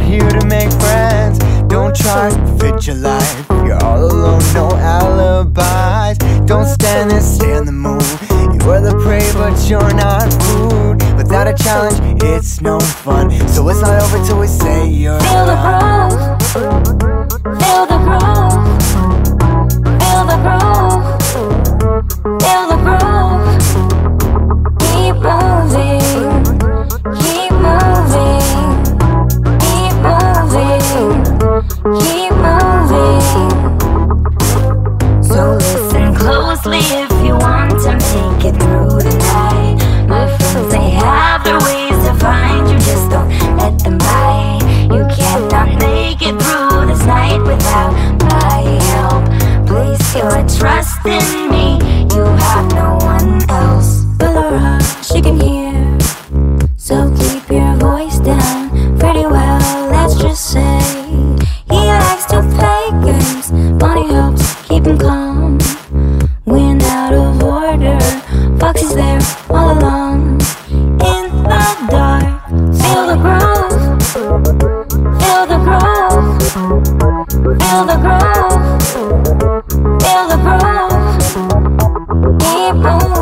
not here to make friends. Don't try to fit your life. You're all alone, no alibis. Don't stand there, stand the moon. You are the prey, but you're not food. Without a challenge, it's no fun. So it's not over till we say you're. Foxy's there all along. In the dark, feel the groove. Feel the groove. Feel the groove. Feel the groove. Keep moving.